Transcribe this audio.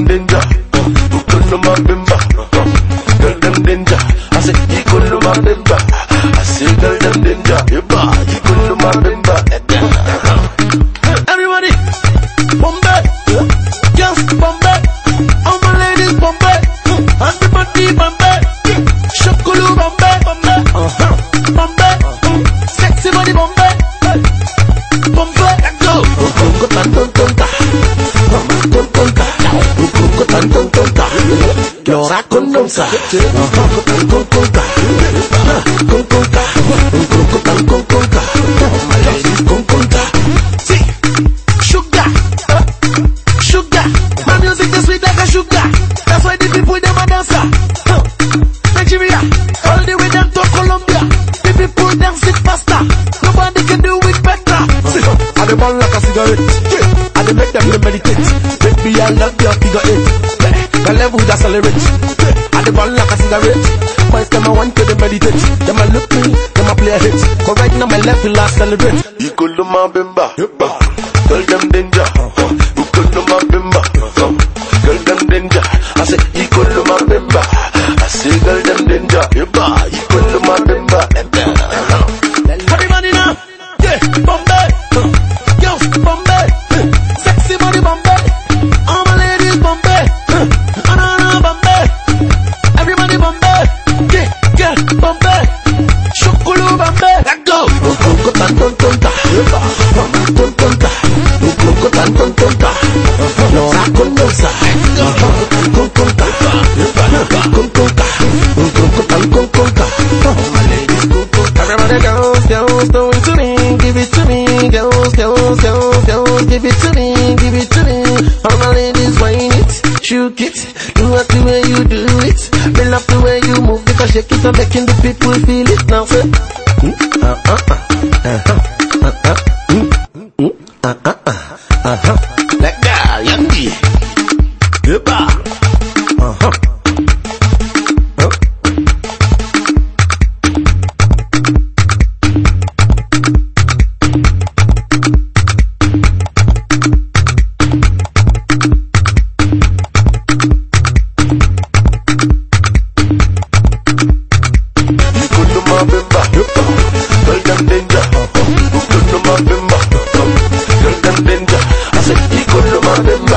Them danger. Ukulu mabimba, tell them danger. I say ikulu mabimba, I say tell them danger. Yeba, ikulu mabimba. Everybody, Bombay, girls Bombay, all my ladies Bombay, everybody Bombay, konkonta. See, sugar, sugar, my music is sweet like a sugar. That's why the people them a dancer. Huh. Nigeria, all the way down to Colombia. The people dance it faster. Nobody can do it better. See, I dey burn like a cigarette. Yeah. I dey make them meditate. Baby, I love your figure eight. Yeah. The level that accelerate. Yeah. I dey burn like a cigarette. Boys them I want to dey meditate. Them a look me, them a play a hit. Right now my level I celebrate. Ikulu mabimba, tell them danger. Tantontonta, tantontonta, ukunko tantontonta, Lora kondonsa, konkonta, konkonta, ukunko tantontonta, my ladies konkonta. Everybody girls, girls, do it to me, give it to me, girls, girls, girls, girls, give it to me, give it to me. All my ladies whine it, shook it, do it the way you shake it and making the people feel it now. Say, mm, uh, uh, uh, uh, uh, uh, uh, uh, uh, uh. Ikulu